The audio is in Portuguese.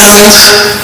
Sou